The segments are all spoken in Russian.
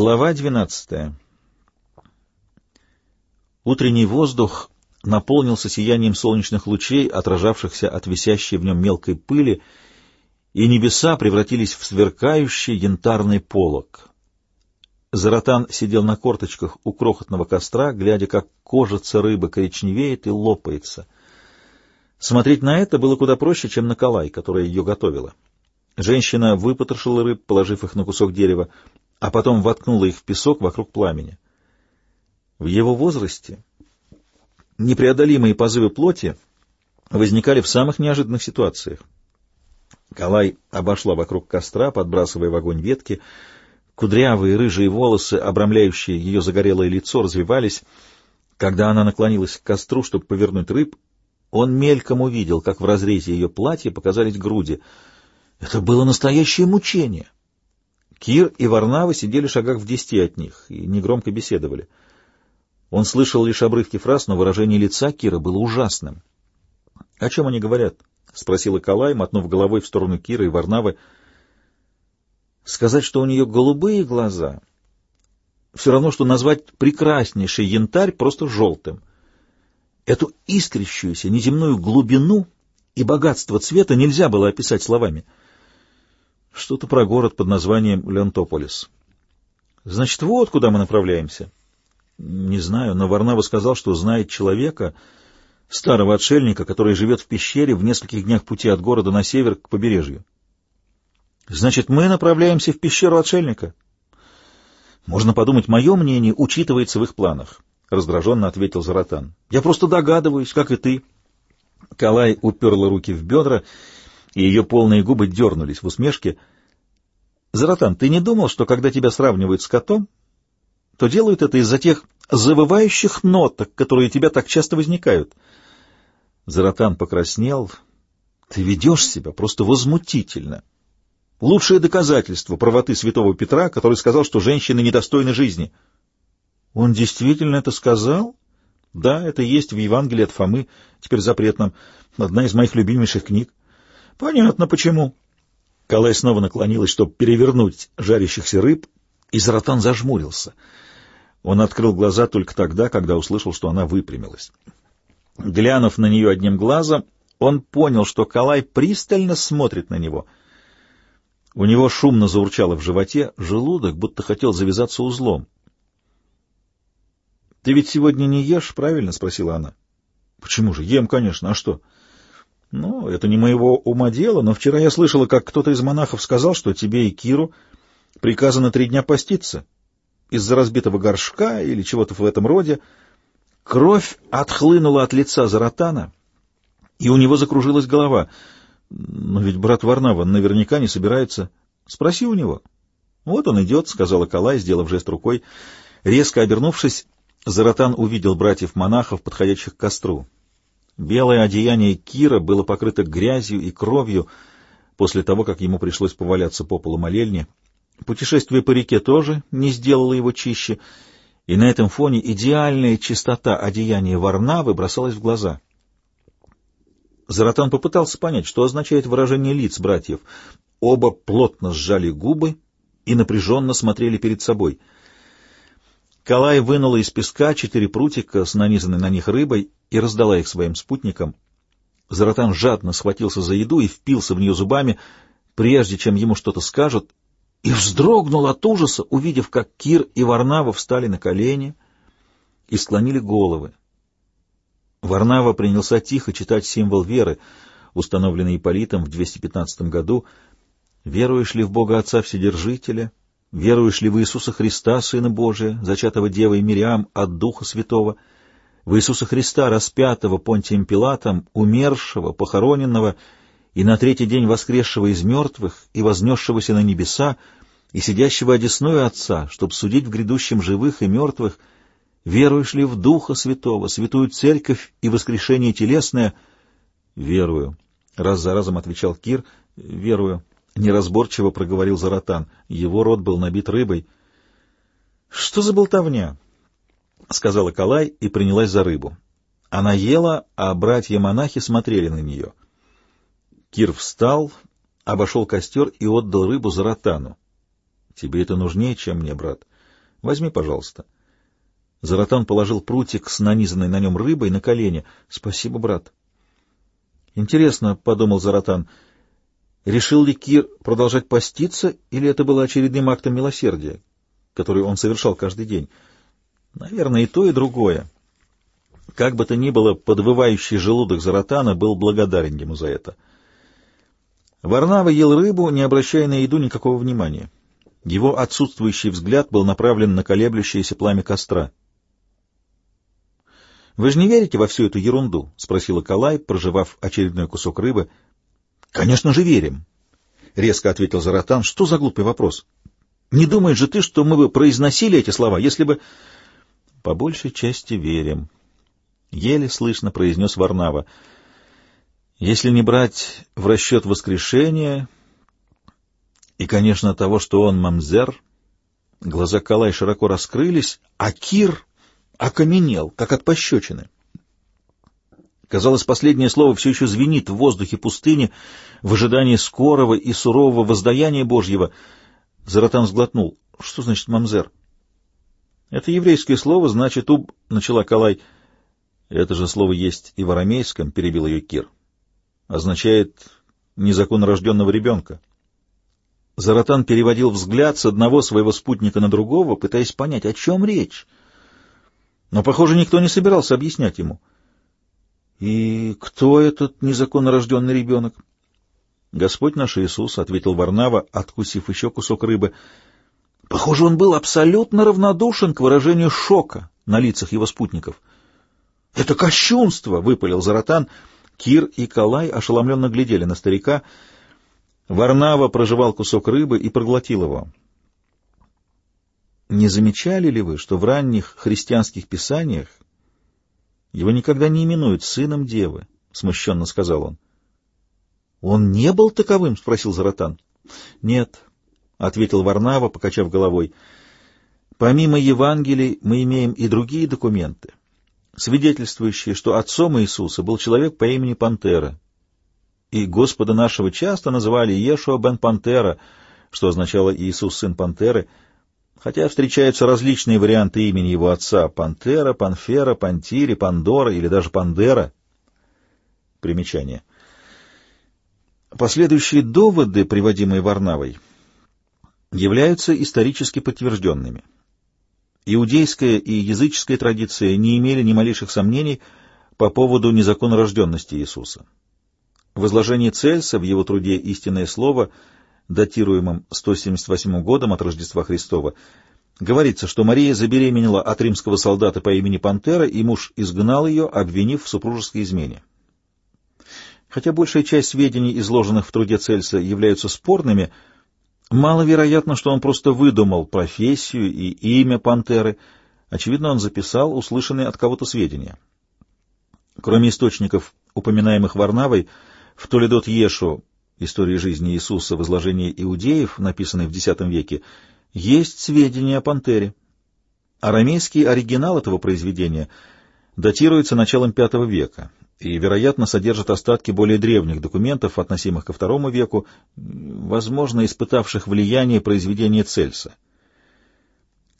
Глава 12. Утренний воздух наполнился сиянием солнечных лучей, отражавшихся от висящей в нем мелкой пыли, и небеса превратились в сверкающий янтарный полог. Заратан сидел на корточках у крохотного костра, глядя, как кожица рыбы коричневеет и лопается. Смотреть на это было куда проще, чем на калай, которая ее готовила. Женщина выпотрошила рыб, положив их на кусок дерева, а потом воткнула их в песок вокруг пламени. В его возрасте непреодолимые позывы плоти возникали в самых неожиданных ситуациях. Калай обошла вокруг костра, подбрасывая в огонь ветки. Кудрявые рыжие волосы, обрамляющие ее загорелое лицо, развивались. Когда она наклонилась к костру, чтобы повернуть рыб, он мельком увидел, как в разрезе ее платья показались груди. Это было настоящее мучение. Кир и Варнава сидели в шагах в десяти от них и негромко беседовали. Он слышал лишь обрывки фраз, но выражение лица Кира было ужасным. — О чем они говорят? — спросил Калай, мотнув головой в сторону Кира и Варнавы. — Сказать, что у нее голубые глаза, все равно, что назвать прекраснейший янтарь просто желтым. Эту искрящуюся неземную глубину и богатство цвета нельзя было описать словами — что-то про город под названием Леонтополис. Значит, вот куда мы направляемся. Не знаю, но Варнава сказал, что знает человека, старого отшельника, который живет в пещере в нескольких днях пути от города на север к побережью. Значит, мы направляемся в пещеру отшельника? Можно подумать, мое мнение учитывается в их планах, — раздраженно ответил Заратан. Я просто догадываюсь, как и ты. Калай уперла руки в бедра и ее полные губы дернулись в усмешке. «Заратан, ты не думал, что когда тебя сравнивают с котом, то делают это из-за тех завывающих ноток, которые у тебя так часто возникают?» Заратан покраснел. «Ты ведешь себя просто возмутительно. Лучшее доказательство правоты святого Петра, который сказал, что женщины недостойны жизни». «Он действительно это сказал?» «Да, это есть в Евангелии от Фомы, теперь запретном, одна из моих любимейших книг. Понятно, почему. Калай снова наклонилась, чтобы перевернуть жарящихся рыб, и Заратан зажмурился. Он открыл глаза только тогда, когда услышал, что она выпрямилась. Глянув на нее одним глазом, он понял, что Калай пристально смотрит на него. У него шумно заурчало в животе, желудок будто хотел завязаться узлом. — Ты ведь сегодня не ешь, правильно? — спросила она. — Почему же? Ем, конечно. А что? — ну, это не моего ума дело, но вчера я слышала, как кто-то из монахов сказал, что тебе и Киру приказано три дня поститься из-за разбитого горшка или чего-то в этом роде. Кровь отхлынула от лица Заратана, и у него закружилась голова. Но ведь брат Варнава наверняка не собирается. Спроси у него. Вот он идет, — сказала Калай, сделав жест рукой. Резко обернувшись, Заратан увидел братьев-монахов, подходящих к костру. Белое одеяние Кира было покрыто грязью и кровью после того, как ему пришлось поваляться по полу молельни. Путешествие по реке тоже не сделало его чище, и на этом фоне идеальная чистота одеяния Варнавы бросалась в глаза. Заратан попытался понять, что означает выражение лиц братьев. Оба плотно сжали губы и напряженно смотрели перед собой — Калай вынула из песка четыре прутика с нанизанной на них рыбой и раздала их своим спутникам. Заратан жадно схватился за еду и впился в нее зубами, прежде чем ему что-то скажут, и вздрогнул от ужаса, увидев, как Кир и Варнава встали на колени и склонили головы. Варнава принялся тихо читать символ веры, установленный Ипполитом в 215 году. «Веруешь ли в Бога Отца Вседержителя?» Веруешь ли в Иисуса Христа, Сына Божия, зачатого Девой Мириам от Духа Святого, в Иисуса Христа, распятого Понтием Пилатом, умершего, похороненного и на третий день воскресшего из мертвых и вознесшегося на небеса, и сидящего одесную Отца, чтобы судить в грядущем живых и мертвых, веруешь ли в Духа Святого, Святую Церковь и воскрешение телесное? — Верую, — раз за разом отвечал Кир, — верую. — неразборчиво проговорил Заратан. Его рот был набит рыбой. — Что за болтовня? — сказала Калай и принялась за рыбу. Она ела, а братья-монахи смотрели на нее. Кир встал, обошел костер и отдал рыбу Заратану. — Тебе это нужнее, чем мне, брат. Возьми, пожалуйста. Заратан положил прутик с нанизанной на нем рыбой на колени. Спасибо, брат. Интересно, — подумал Заратан, — решил ли Кир продолжать поститься, или это было очередным актом милосердия, который он совершал каждый день? Наверное, и то, и другое. Как бы то ни было, подвывающий желудок Заратана был благодарен ему за это. Варнава ел рыбу, не обращая на еду никакого внимания. Его отсутствующий взгляд был направлен на колеблющееся пламя костра. «Вы же не верите во всю эту ерунду?» — спросила Калай, проживав очередной кусок рыбы. «Конечно же верим», — резко ответил Заратан. «Что за глупый вопрос? Не думаешь же ты, что мы бы произносили эти слова, если бы...» «По большей части верим», — еле слышно произнес Варнава. «Если не брать в расчет воскрешения и, конечно, того, что он мамзер...» Глаза Калай широко раскрылись, а Кир окаменел, как от пощечины. Казалось, последнее слово все еще звенит в воздухе пустыни в ожидании скорого и сурового воздаяния Божьего. Заратан сглотнул. — Что значит мамзер? — Это еврейское слово, значит, уб... — начала Калай. — Это же слово есть и в арамейском, — перебил ее Кир. — Означает незаконно рожденного ребенка. Заратан переводил взгляд с одного своего спутника на другого, пытаясь понять, о чем речь. — но, похоже, никто не собирался объяснять ему. «И кто этот незаконно рожденный ребенок?» «Господь наш Иисус», — ответил Варнава, откусив еще кусок рыбы. Похоже, он был абсолютно равнодушен к выражению шока на лицах его спутников. «Это кощунство!» — выпалил Заратан. Кир и Калай ошеломленно глядели на старика. Варнава прожевал кусок рыбы и проглотил его. Не замечали ли вы, что в ранних христианских писаниях его никогда не именуют сыном девы? — смущенно сказал он. — Он не был таковым? — спросил Заратан. — Нет, — ответил Варнава, покачав головой. — Помимо Евангелий мы имеем и другие документы, свидетельствующие, что отцом Иисуса был человек по имени Пантера. И Господа нашего часто называли Иешуа бен Пантера, что означало Иисус сын Пантеры — хотя встречаются различные варианты имени его отца — Пантера, Панфера, Пантири, Пандора или даже Пандера. Примечание. Последующие доводы, приводимые Варнавой, являются исторически подтвержденными. Иудейская и языческая традиция не имели ни малейших сомнений по поводу незаконнорожденности Иисуса. В изложении Цельса в его труде «Истинное слово» датируемом 178 годом от Рождества Христова, говорится, что Мария забеременела от римского солдата по имени Пантера, и муж изгнал ее, обвинив в супружеской измене. Хотя большая часть сведений, изложенных в труде Цельса, являются спорными, маловероятно, что он просто выдумал профессию и имя Пантеры. Очевидно, он записал услышанные от кого-то сведения. Кроме источников, упоминаемых Варнавой, в Толедот Ешу истории жизни Иисуса в изложении иудеев, написанной в X веке, есть сведения о пантере. Арамейский оригинал этого произведения датируется началом V века и, вероятно, содержит остатки более древних документов, относимых ко II веку, возможно, испытавших влияние произведения Цельса.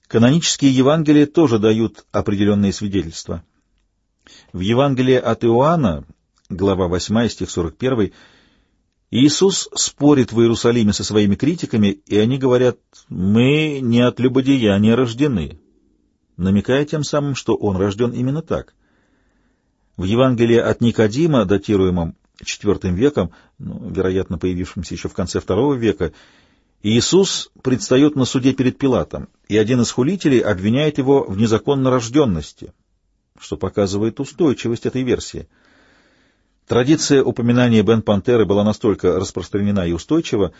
Канонические Евангелия тоже дают определенные свидетельства. В Евангелии от Иоанна, глава 8, стих 41, Иисус спорит в Иерусалиме со своими критиками, и они говорят, «Мы не от любодеяния рождены», намекая тем самым, что он рожден именно так. В Евангелии от Никодима, датируемом IV веком, ну, вероятно, появившемся еще в конце II века, Иисус предстает на суде перед Пилатом, и один из хулителей обвиняет его в незаконно рожденности, что показывает устойчивость этой версии — Традиция упоминания Бен-Пантеры была настолько распространена и устойчива,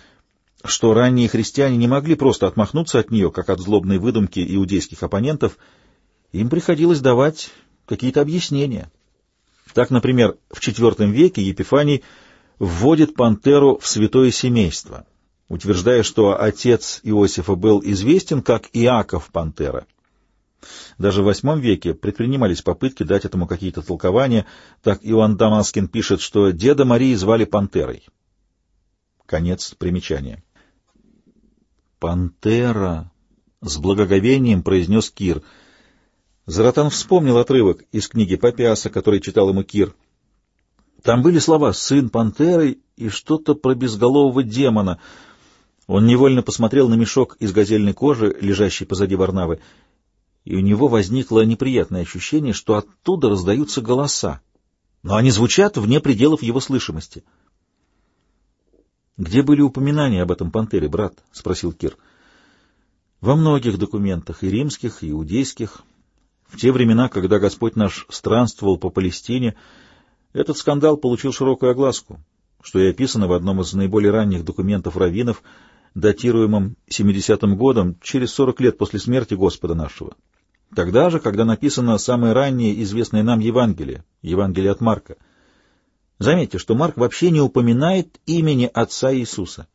что ранние христиане не могли просто отмахнуться от нее, как от злобной выдумки иудейских оппонентов, им приходилось давать какие-то объяснения. Так, например, в IV веке Епифаний вводит пантеру в святое семейство, утверждая, что отец Иосифа был известен как Иаков Пантера — даже в VIII веке предпринимались попытки дать этому какие-то толкования. Так Иоанн Дамаскин пишет, что деда Марии звали Пантерой. Конец примечания. «Пантера», — с благоговением произнес Кир. Заратан вспомнил отрывок из книги Папиаса, который читал ему Кир. Там были слова «сын пантеры» и что-то про безголового демона. Он невольно посмотрел на мешок из газельной кожи, лежащий позади Варнавы, и у него возникло неприятное ощущение, что оттуда раздаются голоса, но они звучат вне пределов его слышимости. «Где были упоминания об этом пантере, брат?» — спросил Кир. «Во многих документах, и римских, и иудейских. В те времена, когда Господь наш странствовал по Палестине, этот скандал получил широкую огласку, что и описано в одном из наиболее ранних документов раввинов, датируемом 70-м годом, через 40 лет после смерти Господа нашего. Тогда же, когда написано самое раннее известное нам Евангелие, Евангелие от Марка. Заметьте, что Марк вообще не упоминает имени Отца Иисуса.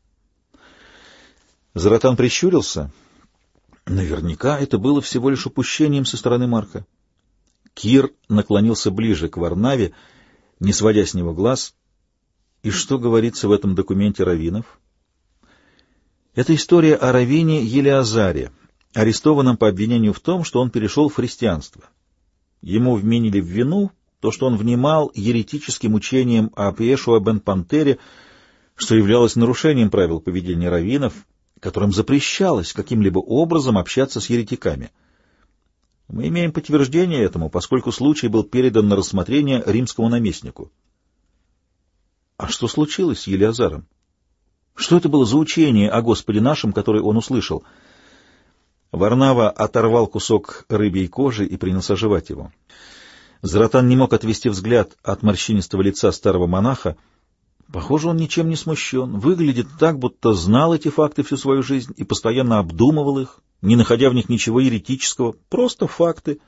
Заратан прищурился. Наверняка это было всего лишь упущением со стороны Марка. Кир наклонился ближе к Варнаве, не сводя с него глаз. И что говорится в этом документе раввинов? Это история о раввине Елеазаре, арестованном по обвинению в том, что он перешел в христианство. Ему вменили в вину то, что он внимал еретическим учением о Пьешуа бен Пантере, что являлось нарушением правил поведения раввинов, которым запрещалось каким-либо образом общаться с еретиками. Мы имеем подтверждение этому, поскольку случай был передан на рассмотрение римскому наместнику. А что случилось с Елиазаром? Что это было за учение о Господе нашем, которое он услышал? Варнава оторвал кусок рыбьей кожи и принялся жевать его. Заратан не мог отвести взгляд от морщинистого лица старого монаха. Похоже, он ничем не смущен, выглядит так, будто знал эти факты всю свою жизнь и постоянно обдумывал их, не находя в них ничего еретического, просто факты.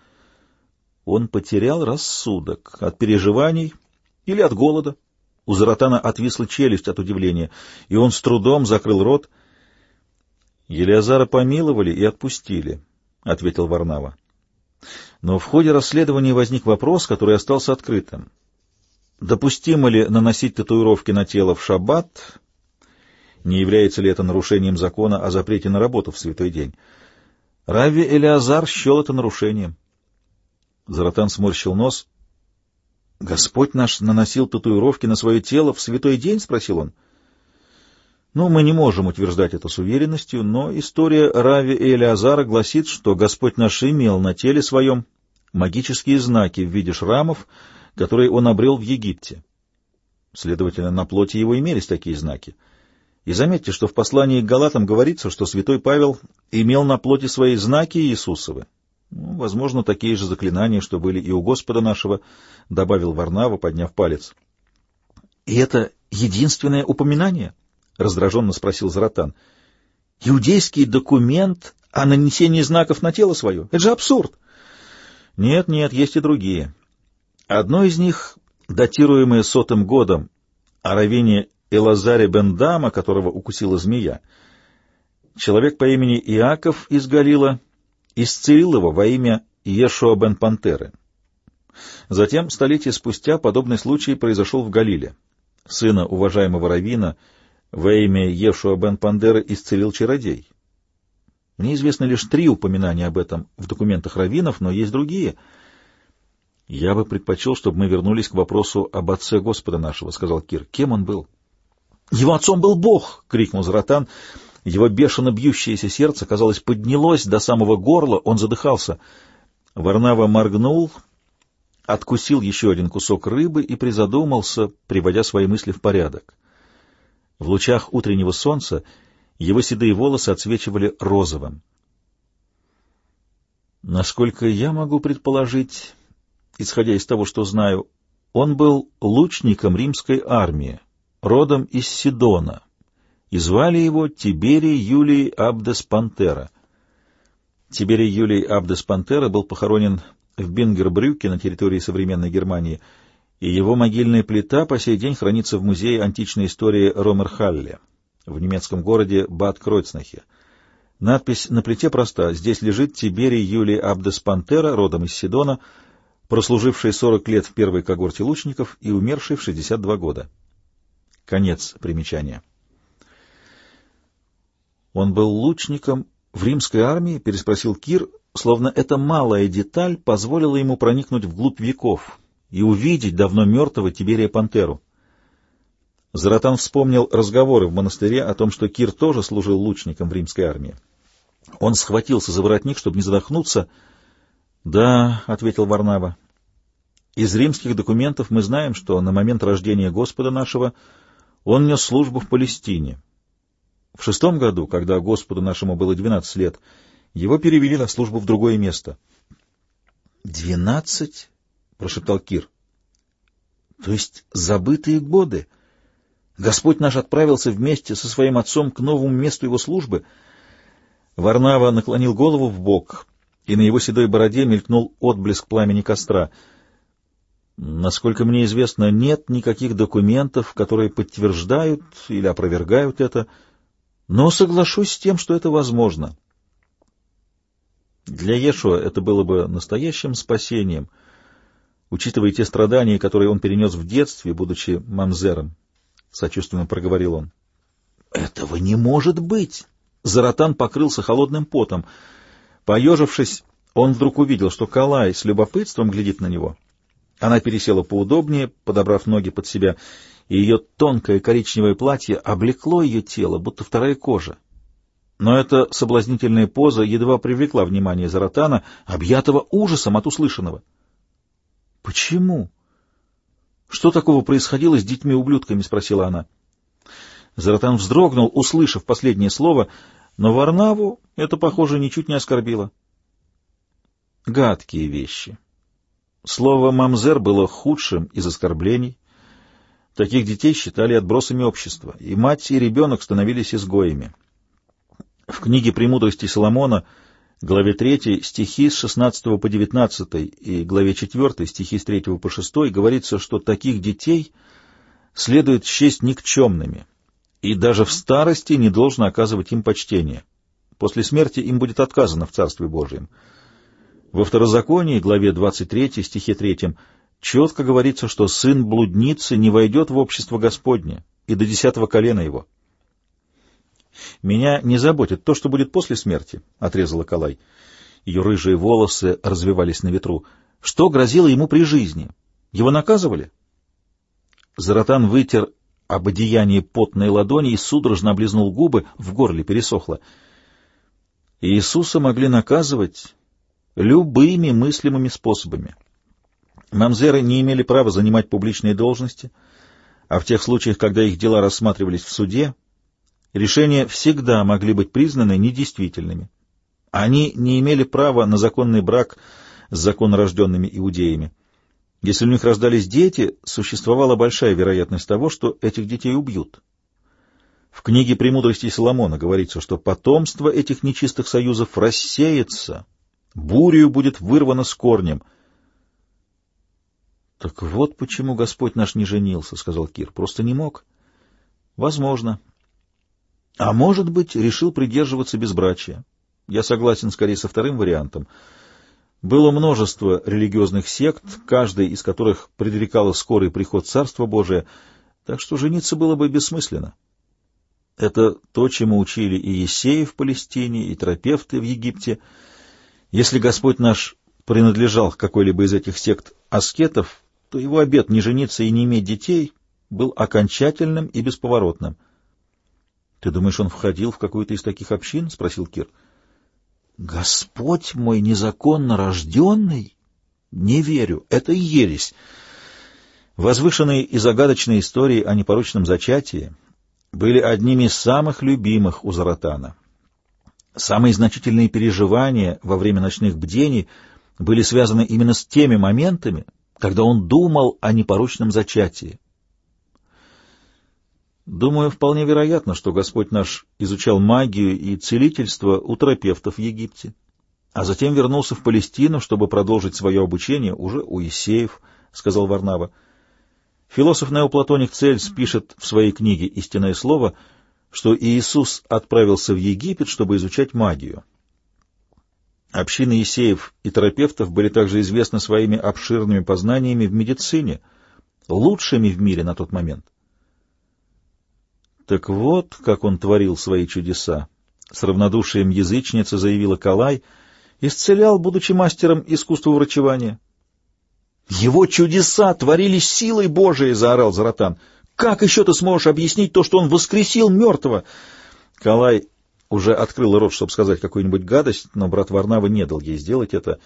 Он потерял рассудок от переживаний или от голода. У Заратана отвисла челюсть от удивления, и он с трудом закрыл рот. «Елиазара помиловали и отпустили», — ответил Варнава. Но в ходе расследования возник вопрос, который остался открытым. Допустимо ли наносить татуировки на тело в шаббат? Не является ли это нарушением закона о запрете на работу в святой день? Рави Элиазар счел это нарушением. Заратан сморщил нос. — Господь наш наносил татуировки на свое тело в святой день? — спросил он. — Ну, мы не можем утверждать это с уверенностью, но история Рави и Элиазара гласит, что Господь наш имел на теле своем магические знаки в виде шрамов, которые он обрел в Египте. Следовательно, на плоти его имелись такие знаки. И заметьте, что в послании к Галатам говорится, что святой Павел имел на плоти свои знаки Иисусовы. Ну, возможно, такие же заклинания, что были и у Господа нашего, — добавил Варнава, подняв палец. — И это единственное упоминание? — раздраженно спросил Заратан. — Иудейский документ о нанесении знаков на тело свое? Это же абсурд! — Нет, нет, есть и другие. Одно из них, датируемое сотым годом, о равине Элазаре бен Дама, которого укусила змея. Человек по имени Иаков из Галила исцелил его во имя Иешуа бен Пантеры. Затем, столетия спустя, подобный случай произошел в Галиле. Сына уважаемого равина во имя Ешуа бен Пандеры исцелил чародей. Мне известно лишь три упоминания об этом в документах раввинов, но есть другие — «Я бы предпочел, чтобы мы вернулись к вопросу об отце Господа нашего», — сказал Кир. «Кем он был?» «Его отцом был Бог!» — крикнул Заратан. Его бешено бьющееся сердце, казалось, поднялось до самого горла, он задыхался. Варнава моргнул, откусил еще один кусок рыбы и призадумался, приводя свои мысли в порядок. В лучах утреннего солнца его седые волосы отсвечивали розовым. Насколько я могу предположить, исходя из того, что знаю, он был лучником римской армии, родом из Сидона, и звали его Тиберий Юлий Абдес Пантера. Тиберий Юлий Абдес Пантера был похоронен в Бингербрюке на территории современной Германии, и его могильная плита по сей день хранится в музее античной истории Ромерхалле в немецком городе Бад Кройцнахе. Надпись на плите проста. Здесь лежит Тиберий Юлий Абдес Пантера, родом из Сидона, прослуживший 40 лет в первой когорте лучников и умерший в 62 года. Конец примечания. Он был лучником в римской армии?» — переспросил Кир, словно эта малая деталь позволила ему проникнуть вглубь веков и увидеть давно мертвого Тиберия Пантеру. Заратан вспомнил разговоры в монастыре о том, что Кир тоже служил лучником в римской армии. Он схватился за воротник, чтобы не задохнуться. «Да», — ответил Варнава, — «из римских документов мы знаем, что на момент рождения Господа нашего он нес службу в Палестине. В шестом году, когда Господу нашему было двенадцать лет, его перевели на службу в другое место». «Двенадцать?» — прошептал Кир. «То есть забытые годы?» Господь наш отправился вместе со своим отцом к новому месту его службы. Варнава наклонил голову в бок, и на его седой бороде мелькнул отблеск пламени костра. Насколько мне известно, нет никаких документов, которые подтверждают или опровергают это, но соглашусь с тем, что это возможно. Для Ешуа это было бы настоящим спасением, учитывая те страдания, которые он перенес в детстве, будучи мамзером. — сочувственно проговорил он. «Этого не может быть!» Заратан покрылся холодным потом. Поежившись, он вдруг увидел, что Калай с любопытством глядит на него. Она пересела поудобнее, подобрав ноги под себя, и ее тонкое коричневое платье облекло ее тело, будто вторая кожа. Но эта соблазнительная поза едва привлекла внимание Заратана, объятого ужасом от услышанного. «Почему?» «Что такого происходило с детьми-ублюдками?» — спросила она. Заратан вздрогнул, услышав последнее слово, но Варнаву это, похоже, ничуть не оскорбило. Гадкие вещи. Слово «мамзер» было худшим из оскорблений. Таких детей считали отбросами общества, и мать, и ребенок становились изгоями. В книге «Премудрости Соломона» главе 3 стихи с 16 по 19 и главе 4 стихи с 3 по 6 говорится, что таких детей следует счесть никчемными, и даже в старости не должно оказывать им почтение. После смерти им будет отказано в Царстве Божьем. Во Второзаконии, главе 23, стихе 3, четко говорится, что сын блудницы не войдет в общество Господне и до десятого колена его. «Меня не заботит то, что будет после смерти», — отрезала Калай. Ее рыжие волосы развивались на ветру. «Что грозило ему при жизни? Его наказывали?» Заратан вытер об одеянии потной ладони и судорожно облизнул губы, в горле пересохло. Иисуса могли наказывать любыми мыслимыми способами. Мамзеры не имели права занимать публичные должности, а в тех случаях, когда их дела рассматривались в суде, решения всегда могли быть признаны недействительными. Они не имели права на законный брак с законорожденными иудеями. Если у них рождались дети, существовала большая вероятность того, что этих детей убьют. В книге «Премудрости Соломона» говорится, что потомство этих нечистых союзов рассеется, бурью будет вырвано с корнем. — Так вот почему Господь наш не женился, — сказал Кир. — Просто не мог. — Возможно. А может быть, решил придерживаться безбрачия. Я согласен скорее со вторым вариантом. Было множество религиозных сект, каждая из которых предрекала скорый приход Царства Божия, так что жениться было бы бессмысленно. Это то, чему учили и Есеи в Палестине, и терапевты в Египте. Если Господь наш принадлежал к какой-либо из этих сект аскетов, то его обет не жениться и не иметь детей был окончательным и бесповоротным —— Ты думаешь, он входил в какую-то из таких общин? — спросил Кир. — Господь мой незаконно рожденный? Не верю, это ересь. Возвышенные и загадочные истории о непорочном зачатии были одними из самых любимых у Заратана. Самые значительные переживания во время ночных бдений были связаны именно с теми моментами, когда он думал о непорочном зачатии. Думаю, вполне вероятно, что Господь наш изучал магию и целительство у терапевтов в Египте, а затем вернулся в Палестину, чтобы продолжить свое обучение уже у Исеев, — сказал Варнава. Философ-неоплатоник Цельс пишет в своей книге «Истинное слово», что Иисус отправился в Египет, чтобы изучать магию. Общины Есеев и терапевтов были также известны своими обширными познаниями в медицине, лучшими в мире на тот момент. Так вот, как он творил свои чудеса, — с равнодушием язычница заявила Калай, — исцелял, будучи мастером искусства врачевания. — Его чудеса творились силой Божией! — заорал Заратан. — Как еще ты сможешь объяснить то, что он воскресил мертвого? Калай уже открыл рот, чтобы сказать какую-нибудь гадость, но брат Варнава не дал ей сделать это.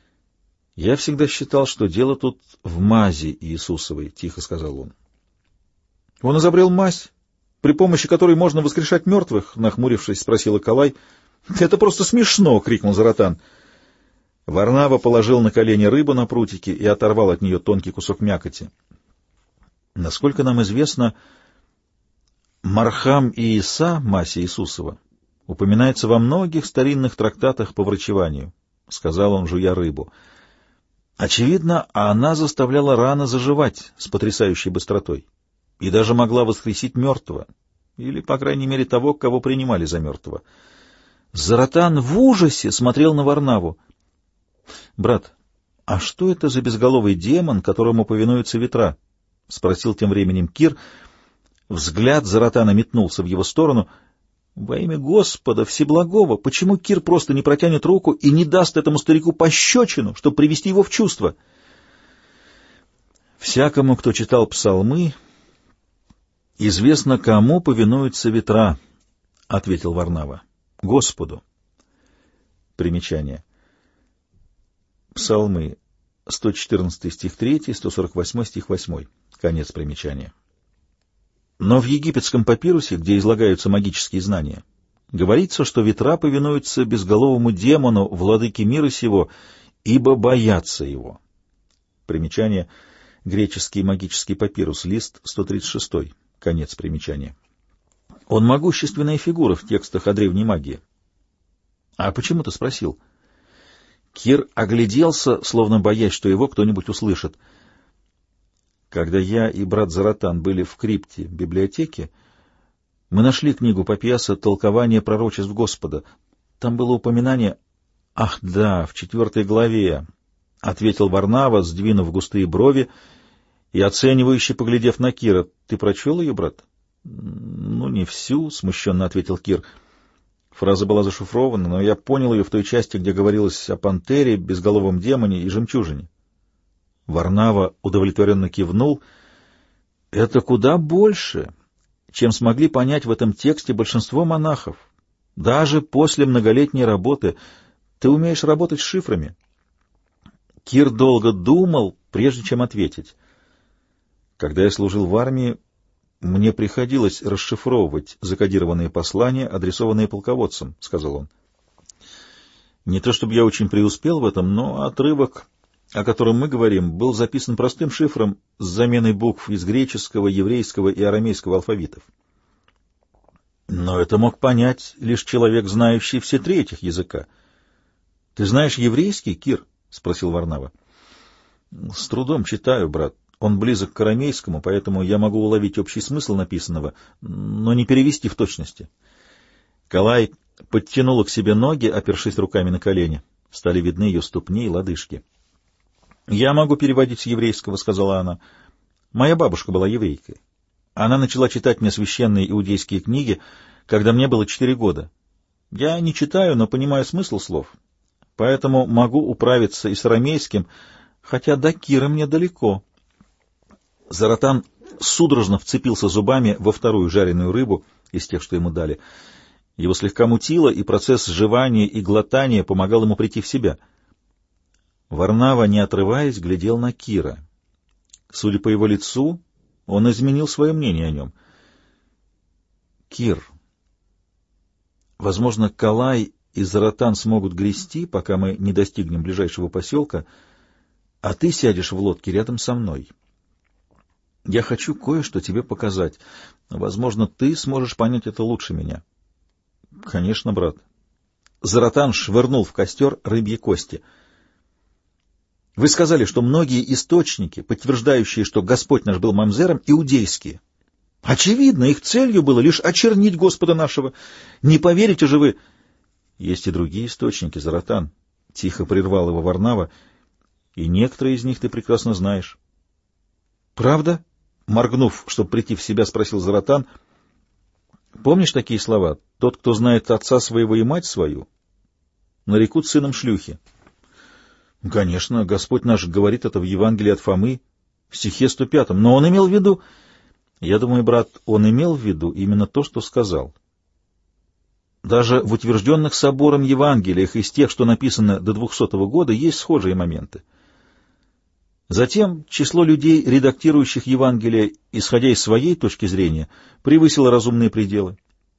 — Я всегда считал, что дело тут в мази Иисусовой, — тихо сказал он. — Он изобрел мазь, при помощи которой можно воскрешать мертвых? — нахмурившись, спросила Калай. — Это просто смешно! — крикнул Заратан. Варнава положил на колени рыбу на прутике и оторвал от нее тонкий кусок мякоти. Насколько нам известно, Мархам и Иса, Мася Иисусова, упоминается во многих старинных трактатах по врачеванию, — сказал он, жуя рыбу. Очевидно, она заставляла раны заживать с потрясающей быстротой и даже могла воскресить мертвого, или, по крайней мере, того, кого принимали за мертвого. Заратан в ужасе смотрел на Варнаву. — Брат, а что это за безголовый демон, которому повинуются ветра? — спросил тем временем Кир. Взгляд Заратана метнулся в его сторону. — Во имя Господа Всеблагого, почему Кир просто не протянет руку и не даст этому старику пощечину, чтобы привести его в чувство? Всякому, кто читал псалмы, «Известно, кому повинуются ветра», — ответил Варнава. «Господу». Примечание. Псалмы 114 стих 3, 148 стих 8. Конец примечания. Но в египетском папирусе, где излагаются магические знания, говорится, что ветра повинуются безголовому демону, владыке мира сего, ибо боятся его. Примечание. Греческий магический папирус, лист 136. Конец примечания. Он могущественная фигура в текстах о древней магии. А почему ты спросил? Кир огляделся, словно боясь, что его кто-нибудь услышит. Когда я и брат Заратан были в крипте библиотеки, мы нашли книгу Папиаса «Толкование пророчеств Господа». Там было упоминание... «Ах, да, в четвертой главе», — ответил Варнава, сдвинув густые брови и оценивающе поглядев на Кира. — Ты прочел ее, брат? — Ну, не всю, — смущенно ответил Кир. Фраза была зашифрована, но я понял ее в той части, где говорилось о пантере, безголовом демоне и жемчужине. Варнава удовлетворенно кивнул. — Это куда больше, чем смогли понять в этом тексте большинство монахов. Даже после многолетней работы ты умеешь работать с шифрами. Кир долго думал, прежде чем ответить. Когда я служил в армии, мне приходилось расшифровывать закодированные послания, адресованные полководцам, — сказал он. Не то чтобы я очень преуспел в этом, но отрывок, о котором мы говорим, был записан простым шифром с заменой букв из греческого, еврейского и арамейского алфавитов. Но это мог понять лишь человек, знающий все три этих языка. — Ты знаешь еврейский, Кир? — спросил Варнава. — С трудом читаю, брат. Он близок к арамейскому, поэтому я могу уловить общий смысл написанного, но не перевести в точности. Калай подтянула к себе ноги, опершись руками на колени. Стали видны ее ступни и лодыжки. «Я могу переводить с еврейского», — сказала она. «Моя бабушка была еврейкой. Она начала читать мне священные иудейские книги, когда мне было четыре года. Я не читаю, но понимаю смысл слов, поэтому могу управиться и с арамейским, хотя до Кира мне далеко». Заратан судорожно вцепился зубами во вторую жареную рыбу из тех, что ему дали. Его слегка мутило, и процесс сживания и глотания помогал ему прийти в себя. Варнава, не отрываясь, глядел на Кира. Судя по его лицу, он изменил свое мнение о нем. «Кир, возможно, Калай и Заратан смогут грести, пока мы не достигнем ближайшего поселка, а ты сядешь в лодке рядом со мной». Я хочу кое-что тебе показать. Возможно, ты сможешь понять это лучше меня. — Конечно, брат. Заратан швырнул в костер рыбьи кости. — Вы сказали, что многие источники, подтверждающие, что Господь наш был мамзером, иудейские. Очевидно, их целью было лишь очернить Господа нашего. Не поверите же вы... — Есть и другие источники, Заратан, — тихо прервал его Варнава, — и некоторые из них ты прекрасно знаешь. — Правда? — Моргнув, чтобы прийти в себя, спросил Заратан. Помнишь такие слова? Тот, кто знает отца своего и мать свою, нарекут сыном шлюхи. Конечно, Господь наш говорит это в Евангелии от Фомы, в стихе 105, но он имел в виду... Я думаю, брат, он имел в виду именно то, что сказал. Даже в утвержденных собором Евангелиях из тех, что написано до 200 года, есть схожие моменты. Затем число людей, редактирующих Евангелие, исходя из своей точки зрения, превысило разумные пределы.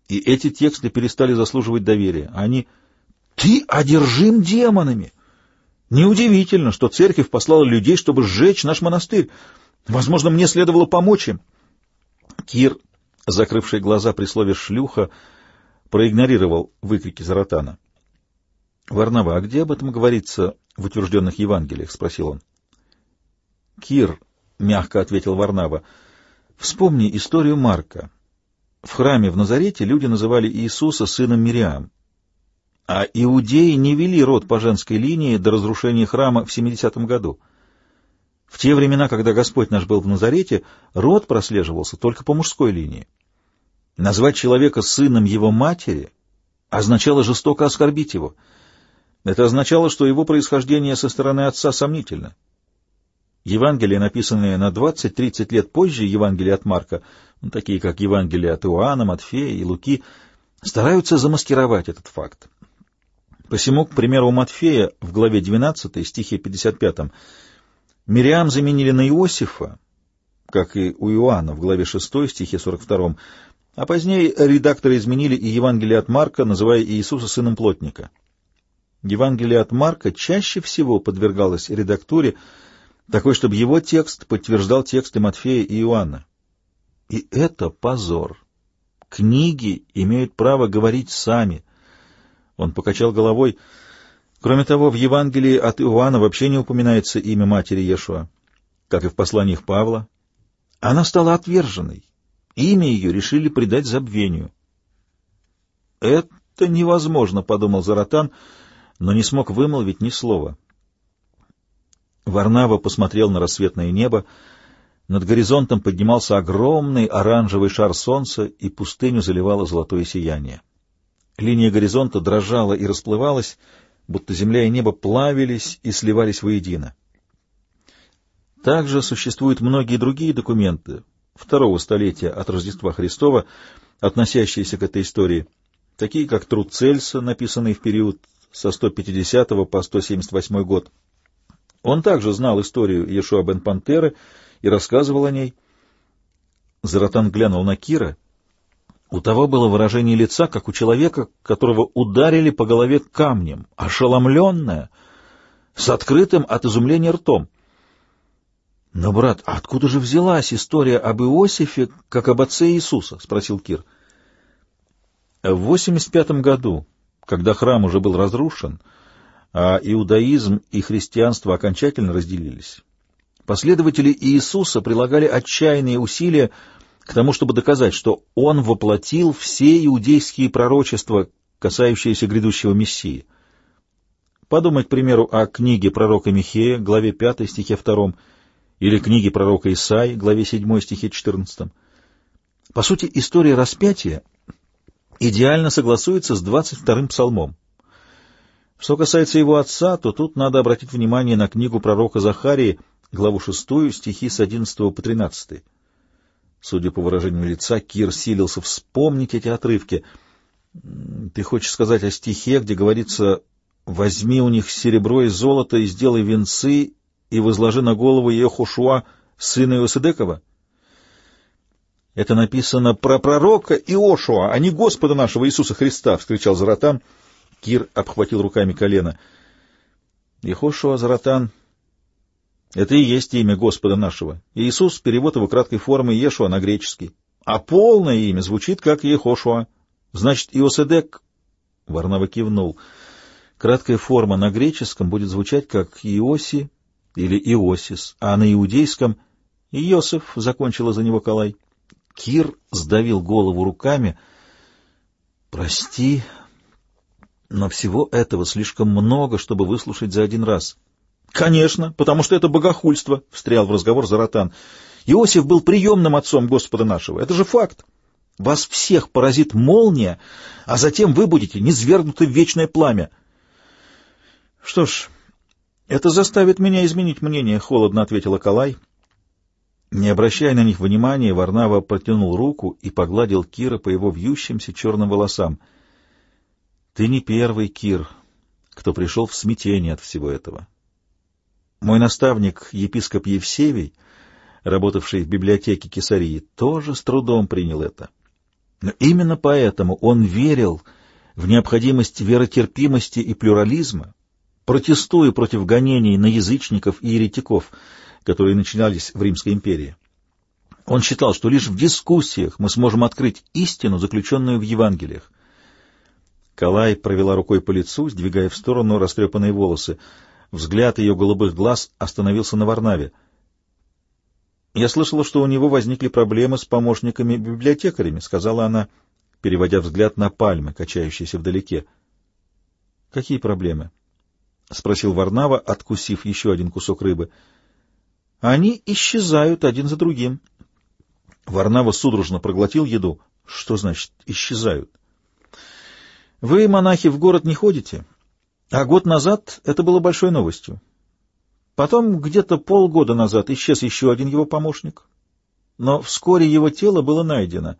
И эти тексты перестали заслуживать доверия. Они «Ты одержим демонами!» Неудивительно, что церковь послала людей, чтобы сжечь наш монастырь. Возможно, мне следовало помочь им. Кир, закрывший глаза при слове «шлюха», проигнорировал выкрики Заратана. — Варнава, а где об этом говорится в утвержденных Евангелиях? — спросил он. — Кир, — мягко ответил Варнава, — вспомни историю Марка. В храме в Назарете люди называли Иисуса сыном Мириам а иудеи не вели род по женской линии до разрушения храма в 70-м году. В те времена, когда Господь наш был в Назарете, род прослеживался только по мужской линии. Назвать человека сыном его матери означало жестоко оскорбить его. Это означало, что его происхождение со стороны отца сомнительно. Евангелия, написанные на 20-30 лет позже Евангелия от Марка, ну, такие как Евангелие от Иоанна, Матфея и Луки, стараются замаскировать этот факт. Посему, к примеру, у Матфея в главе 12, стихе 55, Мириам заменили на Иосифа, как и у Иоанна в главе 6, стихе 42, а позднее редакторы изменили и Евангелие от Марка, называя Иисуса сыном плотника. Евангелие от Марка чаще всего подвергалось редактуре, такой, чтобы его текст подтверждал тексты Матфея и Иоанна. И это позор. Книги имеют право говорить сами — он покачал головой. Кроме того, в Евангелии от Иоанна вообще не упоминается имя матери Иешуа, как и в посланиях Павла. Она стала отверженной. Имя ее решили придать забвению. «Это невозможно», — подумал Заратан, но не смог вымолвить ни слова. Варнава посмотрел на рассветное небо. Над горизонтом поднимался огромный оранжевый шар солнца, и пустыню заливало золотое сияние. Линия горизонта дрожала и расплывалась, будто земля и небо плавились и сливались воедино. Также существуют многие другие документы второго столетия от Рождества Христова, относящиеся к этой истории, такие как труд Цельса, написанный в период со 150 по 178 год. Он также знал историю Иешуа бен Пантеры и рассказывал о ней. Заратан глянул на Кира у того было выражение лица, как у человека, которого ударили по голове камнем, ошеломленное, с открытым от изумления ртом. — Но, брат, откуда же взялась история об Иосифе, как об отце Иисуса? — спросил Кир. — В 85 году, когда храм уже был разрушен, а иудаизм и христианство окончательно разделились, последователи Иисуса прилагали отчаянные усилия, к тому, чтобы доказать, что он воплотил все иудейские пророчества, касающиеся грядущего Мессии. Подумать, к примеру, о книге пророка Михея, главе 5, стихе 2, или книге пророка Исаи, главе 7, стихе 14. По сути, история распятия идеально согласуется с 22-м псалмом. Что касается его отца, то тут надо обратить внимание на книгу пророка Захарии, главу 6, стихи с 11 по 13. Судя по выражению лица, Кир силился вспомнить эти отрывки. Ты хочешь сказать о стихе, где говорится «Возьми у них серебро и золото и сделай венцы и возложи на голову Ехушуа, сына Иосидекова?» «Это написано про пророка Иошуа, а не Господа нашего Иисуса Христа!» — вскричал Заратан. Кир обхватил руками колено. Ехошуа Заратан это и есть имя Господа нашего. Иисус — перевод его краткой формы Ешуа на греческий. А полное имя звучит как Ехошуа. Значит, Иоседек... Варнава кивнул. Краткая форма на греческом будет звучать как Иоси или Иосис, а на иудейском — Иосиф, — закончила за него Калай. Кир сдавил голову руками. «Прости, но всего этого слишком много, чтобы выслушать за один раз». Конечно, потому что это богохульство, — встрял в разговор Заратан. Иосиф был приемным отцом Господа нашего. Это же факт. Вас всех поразит молния, а затем вы будете низвергнуты в вечное пламя. Что ж, это заставит меня изменить мнение, — холодно ответила Калай. Не обращая на них внимания, Варнава протянул руку и погладил Кира по его вьющимся черным волосам. — Ты не первый, Кир, кто пришел в смятение от всего этого. Мой наставник, епископ Евсевий, работавший в библиотеке Кесарии, тоже с трудом принял это. Но именно поэтому он верил в необходимость веротерпимости и плюрализма, протестуя против гонений на язычников и еретиков, которые начинались в Римской империи. Он считал, что лишь в дискуссиях мы сможем открыть истину, заключенную в Евангелиях. Калай провела рукой по лицу, сдвигая в сторону растрепанные волосы. Взгляд ее голубых глаз остановился на Варнаве. «Я слышала, что у него возникли проблемы с помощниками-библиотекарями», — сказала она, переводя взгляд на пальмы, качающиеся вдалеке. «Какие проблемы?» — спросил Варнава, откусив еще один кусок рыбы. «Они исчезают один за другим». Варнава судорожно проглотил еду. «Что значит «исчезают»?» «Вы, монахи, в город не ходите?» А год назад это было большой новостью. Потом, где-то полгода назад, исчез еще один его помощник. Но вскоре его тело было найдено.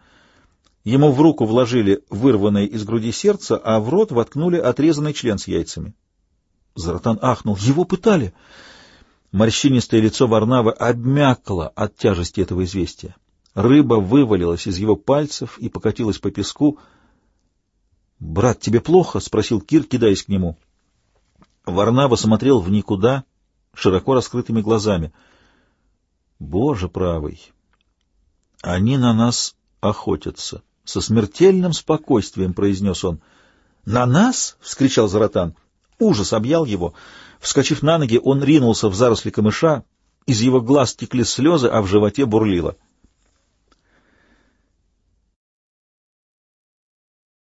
Ему в руку вложили вырванное из груди сердце, а в рот воткнули отрезанный член с яйцами. Заратан ахнул. Его пытали. Морщинистое лицо Варнавы обмякло от тяжести этого известия. Рыба вывалилась из его пальцев и покатилась по песку. «Брат, тебе плохо?» — спросил Кир, кидаясь к нему. Варнава смотрел в никуда, широко раскрытыми глазами. «Боже правый! Они на нас охотятся!» Со смертельным спокойствием произнес он. «На нас?» — вскричал Заратан. Ужас объял его. Вскочив на ноги, он ринулся в заросли камыша, из его глаз текли слезы, а в животе бурлило.